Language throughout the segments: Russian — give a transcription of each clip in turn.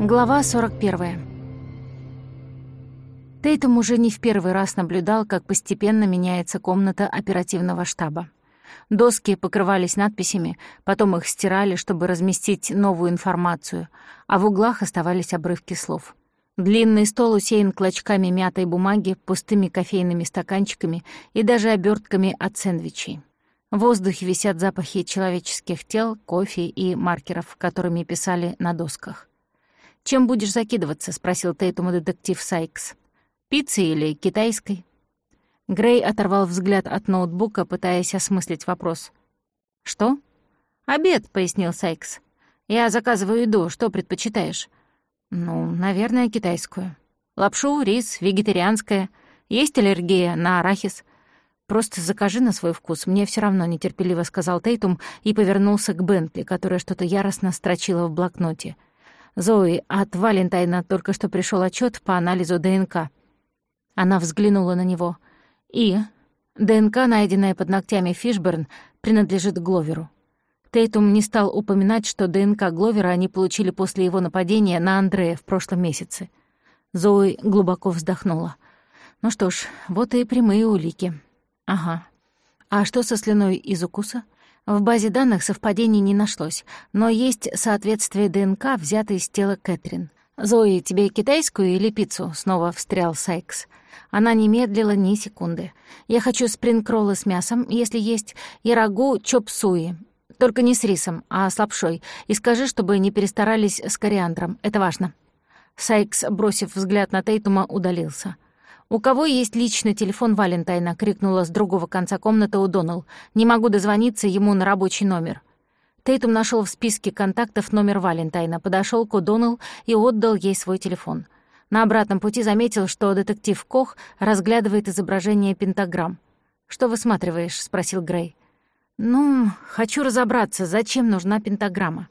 Глава 41. Тейтум уже не в первый раз наблюдал, как постепенно меняется комната оперативного штаба. Доски покрывались надписями, потом их стирали, чтобы разместить новую информацию, а в углах оставались обрывки слов. Длинный стол усеян клочками мятой бумаги, пустыми кофейными стаканчиками и даже обертками от сэндвичей. В воздухе висят запахи человеческих тел, кофе и маркеров, которыми писали на досках. «Чем будешь закидываться?» — спросил Тейтуму детектив Сайкс. «Пиццей или китайской?» Грей оторвал взгляд от ноутбука, пытаясь осмыслить вопрос. «Что?» «Обед», — пояснил Сайкс. «Я заказываю еду. Что предпочитаешь?» «Ну, наверное, китайскую. Лапшу, рис, вегетарианская. Есть аллергия на арахис?» «Просто закажи на свой вкус, мне все равно нетерпеливо», — сказал Тейтум и повернулся к Бентли, которая что-то яростно строчила в блокноте. «Зои, от Валентайна только что пришел отчет по анализу ДНК». Она взглянула на него. «И? ДНК, найденная под ногтями Фишберн, принадлежит Гловеру». Тейтум не стал упоминать, что ДНК Гловера они получили после его нападения на Андрея в прошлом месяце. Зои глубоко вздохнула. «Ну что ж, вот и прямые улики». «Ага. А что со слюной из укуса?» В базе данных совпадений не нашлось, но есть соответствие ДНК, взятой из тела Кэтрин. «Зои, тебе китайскую или пиццу?» — снова встрял Сайкс. Она не медлила ни секунды. «Я хочу спринг-роллы с мясом, если есть, и рагу чоп-суи. Только не с рисом, а с лапшой. И скажи, чтобы не перестарались с кориандром. Это важно». Сайкс, бросив взгляд на Тейтума, удалился. «У кого есть личный телефон Валентайна?» — крикнула с другого конца комнаты у Доналл. «Не могу дозвониться ему на рабочий номер». Тейтум нашел в списке контактов номер Валентайна, подошел к О'Доннелл и отдал ей свой телефон. На обратном пути заметил, что детектив Кох разглядывает изображение пентаграмм. «Что высматриваешь?» — спросил Грей. «Ну, хочу разобраться, зачем нужна пентаграмма.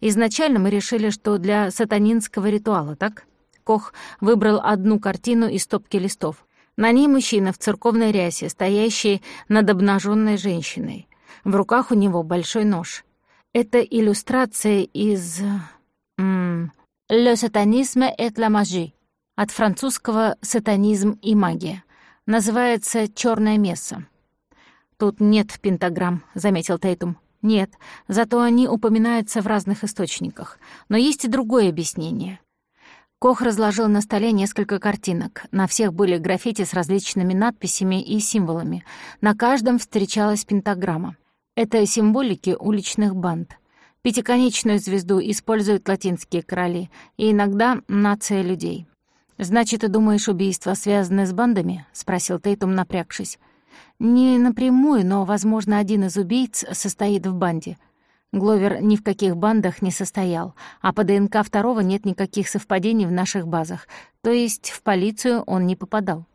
Изначально мы решили, что для сатанинского ритуала, так?» Кох выбрал одну картину из стопки листов. На ней мужчина в церковной рясе, стоящий над обнаженной женщиной. В руках у него большой нож. Это иллюстрация из... «Le satanisme et la magie» от французского «сатанизм и магия». Называется «Чёрное месса». «Тут нет пентаграмм», — заметил Тейтум. «Нет, зато они упоминаются в разных источниках. Но есть и другое объяснение. Кох разложил на столе несколько картинок. На всех были граффити с различными надписями и символами. На каждом встречалась пентаграмма. Это символики уличных банд. Пятиконечную звезду используют латинские короли и иногда нация людей. «Значит, ты думаешь, убийства связаны с бандами?» — спросил Тейтум, напрягшись. «Не напрямую, но, возможно, один из убийц состоит в банде. Гловер ни в каких бандах не состоял, а по ДНК второго нет никаких совпадений в наших базах, то есть в полицию он не попадал.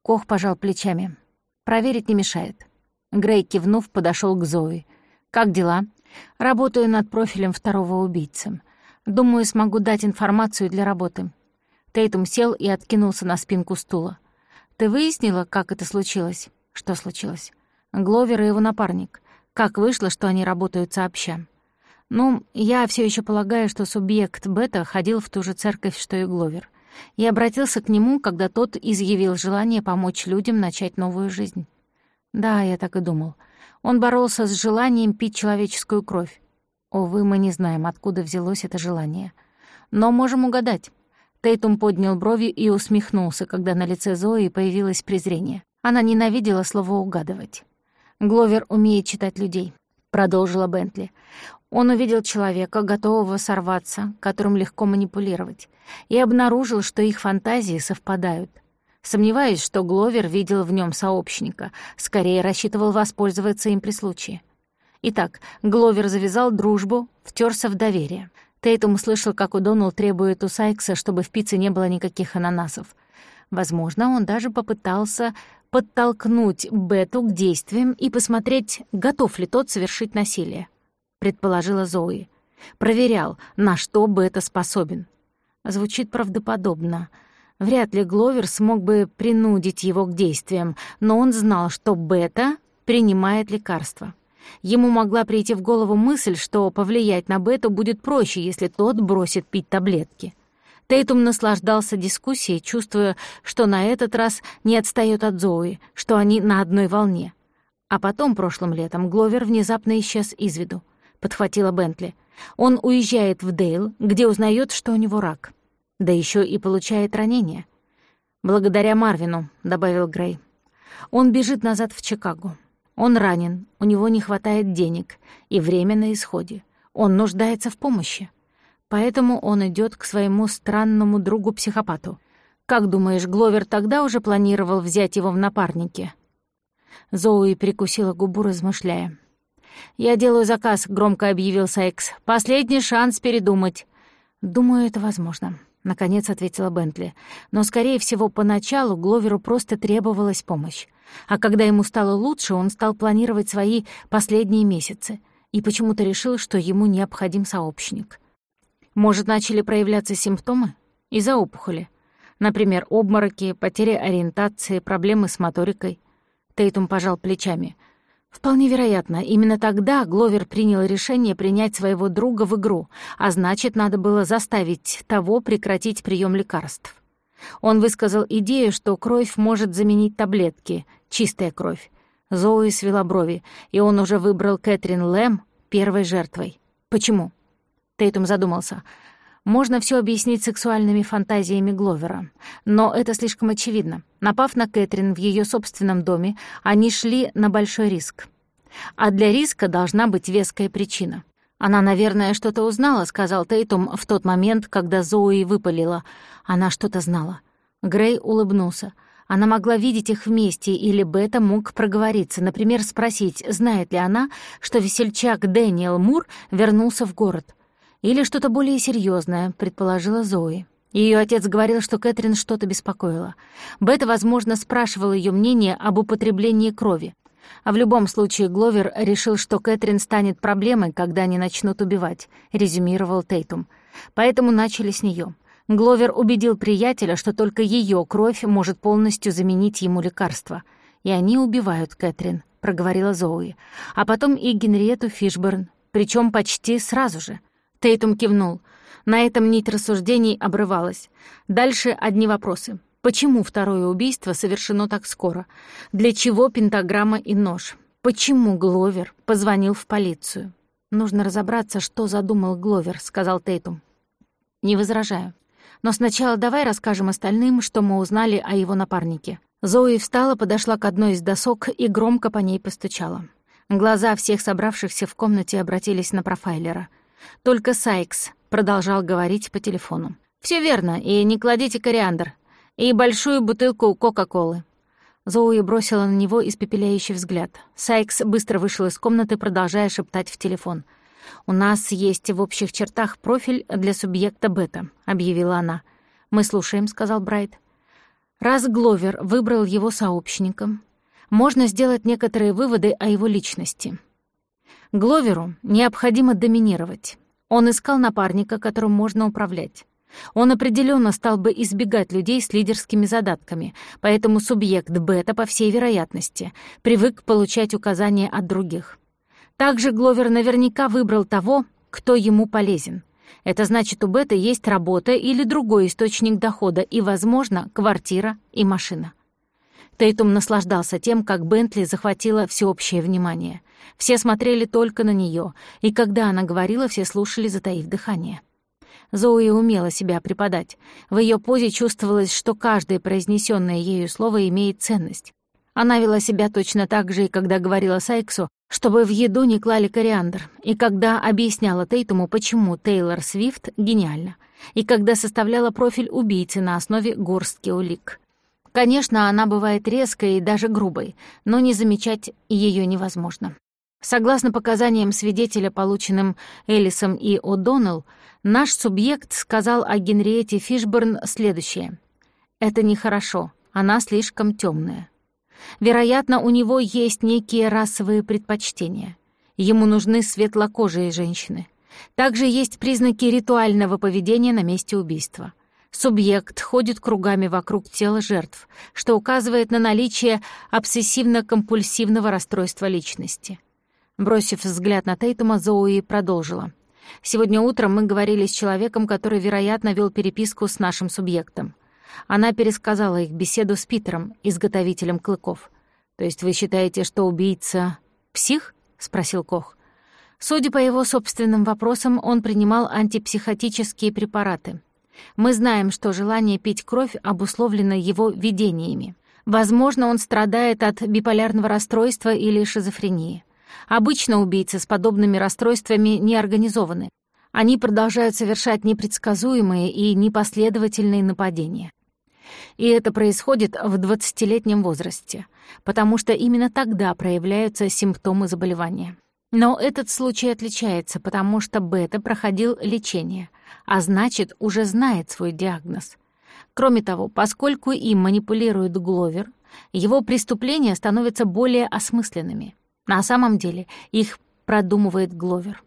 Кох пожал плечами. «Проверить не мешает». Грей, кивнув, подошел к Зои. «Как дела?» «Работаю над профилем второго убийцы. Думаю, смогу дать информацию для работы». Тейтум сел и откинулся на спинку стула. «Ты выяснила, как это случилось?» «Что случилось?» «Гловер и его напарник. Как вышло, что они работают сообща? Ну, я все еще полагаю, что субъект Бета ходил в ту же церковь, что и Гловер. И обратился к нему, когда тот изъявил желание помочь людям начать новую жизнь. Да, я так и думал. Он боролся с желанием пить человеческую кровь. Увы, мы не знаем, откуда взялось это желание. Но можем угадать. Тейтум поднял брови и усмехнулся, когда на лице Зои появилось презрение. Она ненавидела слово «угадывать». Гловер умеет читать людей», — продолжила Бентли. Он увидел человека, готового сорваться, которым легко манипулировать, и обнаружил, что их фантазии совпадают. Сомневаюсь, что Гловер видел в нем сообщника, скорее рассчитывал воспользоваться им при случае. Итак, Гловер завязал дружбу, втерся в доверие. Тейтум услышал, как Удонал требует у Сайкса, чтобы в пицце не было никаких ананасов. Возможно, он даже попытался подтолкнуть Бету к действиям и посмотреть, готов ли тот совершить насилие, предположила Зои. Проверял, на что Бета способен. Звучит правдоподобно. Вряд ли Гловер смог бы принудить его к действиям, но он знал, что Бета принимает лекарства. Ему могла прийти в голову мысль, что повлиять на Бету будет проще, если тот бросит пить таблетки. Тейтум наслаждался дискуссией, чувствуя, что на этот раз не отстаёт от Зои, что они на одной волне. А потом, прошлым летом, Гловер внезапно исчез из виду. Подхватила Бентли. Он уезжает в Дейл, где узнает, что у него рак. Да еще и получает ранение. «Благодаря Марвину», — добавил Грей. Он бежит назад в Чикаго. Он ранен, у него не хватает денег, и время на исходе. Он нуждается в помощи. Поэтому он идет к своему странному другу-психопату. Как думаешь, Гловер тогда уже планировал взять его в напарники?» Зоуи прикусила губу, размышляя. «Я делаю заказ», — громко объявил Сайкс. «Последний шанс передумать». «Думаю, это возможно», — наконец ответила Бентли. «Но, скорее всего, поначалу Гловеру просто требовалась помощь. А когда ему стало лучше, он стал планировать свои последние месяцы и почему-то решил, что ему необходим сообщник. Может, начали проявляться симптомы? Из-за опухоли. Например, обмороки, потеря ориентации, проблемы с моторикой. Тейтум пожал плечами. Вполне вероятно, именно тогда Гловер принял решение принять своего друга в игру, а значит, надо было заставить того прекратить прием лекарств. Он высказал идею, что кровь может заменить таблетки, чистая кровь. Зоуи свела брови, и он уже выбрал Кэтрин Лэм первой жертвой. Почему? Тейтум задумался. Можно все объяснить сексуальными фантазиями Гловера, но это слишком очевидно. Напав на Кэтрин в ее собственном доме, они шли на большой риск. А для риска должна быть веская причина. «Она, наверное, что-то узнала», — сказал Тейтум в тот момент, когда Зои выпалила. Она что-то знала. Грей улыбнулся. Она могла видеть их вместе, или Бета мог проговориться, например, спросить, знает ли она, что весельчак Дэниел Мур вернулся в город. Или что-то более серьезное, предположила Зои. Ее отец говорил, что Кэтрин что-то беспокоила. Бета, возможно, спрашивала ее мнение об употреблении крови. А в любом случае Гловер решил, что Кэтрин станет проблемой, когда они начнут убивать, резюмировал Тейтум. Поэтому начали с нее. Гловер убедил приятеля, что только ее кровь может полностью заменить ему лекарство. И они убивают Кэтрин, проговорила Зоуи. А потом и Генриету Фишберн, причем почти сразу же. Тейтум кивнул. На этом нить рассуждений обрывалась. Дальше одни вопросы. Почему второе убийство совершено так скоро? Для чего пентаграмма и нож? Почему Гловер позвонил в полицию? «Нужно разобраться, что задумал Гловер», — сказал Тейтум. «Не возражаю. Но сначала давай расскажем остальным, что мы узнали о его напарнике». Зои встала, подошла к одной из досок и громко по ней постучала. Глаза всех собравшихся в комнате обратились на профайлера — только Сайкс продолжал говорить по телефону. «Все верно, и не кладите кориандр. И большую бутылку Кока-Колы». Зоуи бросила на него испепеляющий взгляд. Сайкс быстро вышел из комнаты, продолжая шептать в телефон. «У нас есть в общих чертах профиль для субъекта бета», — объявила она. «Мы слушаем», — сказал Брайт. Раз Гловер выбрал его сообщником, можно сделать некоторые выводы о его личности — Гловеру необходимо доминировать. Он искал напарника, которым можно управлять. Он определенно стал бы избегать людей с лидерскими задатками, поэтому субъект бета, по всей вероятности, привык получать указания от других. Также Гловер наверняка выбрал того, кто ему полезен. Это значит, у бета есть работа или другой источник дохода и, возможно, квартира и машина. Тейтум наслаждался тем, как Бентли захватила всеобщее внимание. Все смотрели только на нее, и когда она говорила, все слушали, затаив дыхание. Зои умела себя преподать. В ее позе чувствовалось, что каждое произнесенное ею слово имеет ценность. Она вела себя точно так же и когда говорила Сайксу, чтобы в еду не клали кориандр, и когда объясняла Тейтуму, почему Тейлор Свифт гениальна, и когда составляла профиль убийцы на основе горстки улик. Конечно, она бывает резкой и даже грубой, но не замечать ее невозможно. Согласно показаниям свидетеля, полученным Элисом и О'Доннелл, наш субъект сказал о Генриете Фишберн следующее. «Это нехорошо, она слишком темная. Вероятно, у него есть некие расовые предпочтения. Ему нужны светлокожие женщины. Также есть признаки ритуального поведения на месте убийства. Субъект ходит кругами вокруг тела жертв, что указывает на наличие обсессивно-компульсивного расстройства личности. Бросив взгляд на Тейтума, Зоуи продолжила. «Сегодня утром мы говорили с человеком, который, вероятно, вел переписку с нашим субъектом. Она пересказала их беседу с Питером, изготовителем клыков. «То есть вы считаете, что убийца — псих?» — спросил Кох. Судя по его собственным вопросам, он принимал антипсихотические препараты. Мы знаем, что желание пить кровь обусловлено его видениями. Возможно, он страдает от биполярного расстройства или шизофрении. Обычно убийцы с подобными расстройствами не организованы. Они продолжают совершать непредсказуемые и непоследовательные нападения. И это происходит в 20-летнем возрасте, потому что именно тогда проявляются симптомы заболевания. Но этот случай отличается, потому что Бета проходил лечение, а значит, уже знает свой диагноз. Кроме того, поскольку им манипулирует Гловер, его преступления становятся более осмысленными. На самом деле их продумывает Гловер.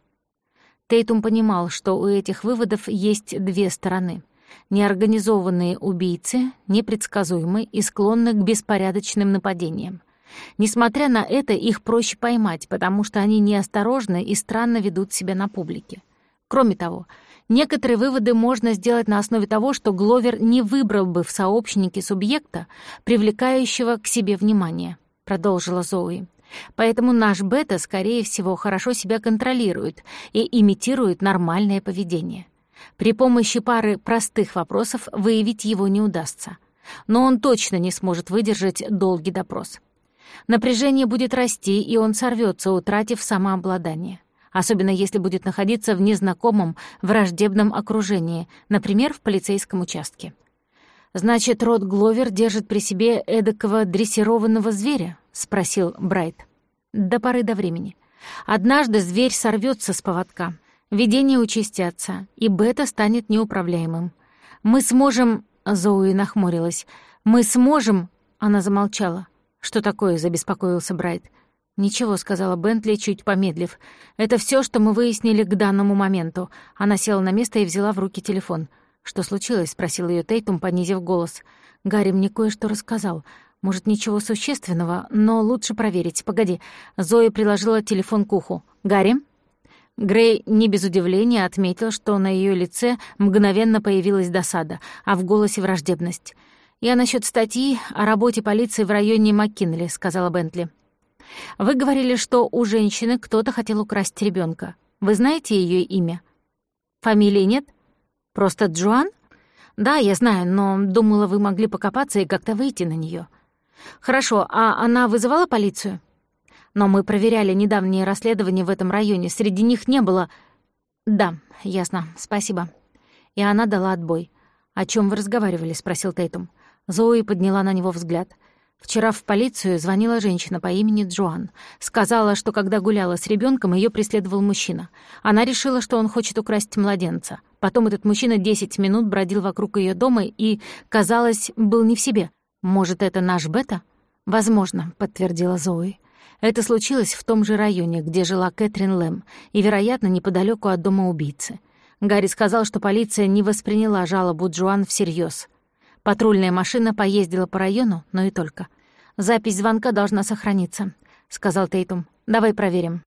Тейтум понимал, что у этих выводов есть две стороны. Неорганизованные убийцы, непредсказуемы и склонны к беспорядочным нападениям. Несмотря на это, их проще поймать, потому что они неосторожны и странно ведут себя на публике. Кроме того, некоторые выводы можно сделать на основе того, что Гловер не выбрал бы в сообщнике субъекта, привлекающего к себе внимание, продолжила Зои. Поэтому наш бета, скорее всего, хорошо себя контролирует и имитирует нормальное поведение. При помощи пары простых вопросов выявить его не удастся. Но он точно не сможет выдержать долгий допрос. Напряжение будет расти, и он сорвется, утратив самообладание. Особенно если будет находиться в незнакомом, враждебном окружении, например, в полицейском участке. «Значит, род Гловер держит при себе эдакого дрессированного зверя?» — спросил Брайт. «До поры до времени. Однажды зверь сорвется с поводка, видения участятся, и Бета станет неуправляемым. Мы сможем...» — Зоуи нахмурилась. «Мы сможем...» — она замолчала. «Что такое?» — забеспокоился Брайт. «Ничего», — сказала Бентли, чуть помедлив. «Это все, что мы выяснили к данному моменту». Она села на место и взяла в руки телефон. «Что случилось?» — спросил ее Тейтум, понизив голос. «Гарри мне кое-что рассказал. Может, ничего существенного, но лучше проверить. Погоди». Зоя приложила телефон к уху. «Гарри?» Грей не без удивления отметил, что на ее лице мгновенно появилась досада, а в голосе враждебность. «Я насчет статьи о работе полиции в районе Маккинли», — сказала Бентли. «Вы говорили, что у женщины кто-то хотел украсть ребенка. Вы знаете ее имя?» «Фамилии нет?» Просто Джоан? Да, я знаю, но думала, вы могли покопаться и как-то выйти на нее. Хорошо, а она вызывала полицию? Но мы проверяли недавние расследования в этом районе. Среди них не было... Да, ясно, спасибо. И она дала отбой. «О чем вы разговаривали?» — спросил Тейтум. Зои подняла на него взгляд — Вчера в полицию звонила женщина по имени Джоан. Сказала, что когда гуляла с ребенком, ее преследовал мужчина. Она решила, что он хочет украсть младенца. Потом этот мужчина 10 минут бродил вокруг ее дома и, казалось, был не в себе. «Может, это наш Бета?» «Возможно», — подтвердила Зои. Это случилось в том же районе, где жила Кэтрин Лэм, и, вероятно, неподалеку от дома убийцы. Гарри сказал, что полиция не восприняла жалобу Джоан всерьез. Патрульная машина поездила по району, но и только. «Запись звонка должна сохраниться», — сказал Тейтум. «Давай проверим».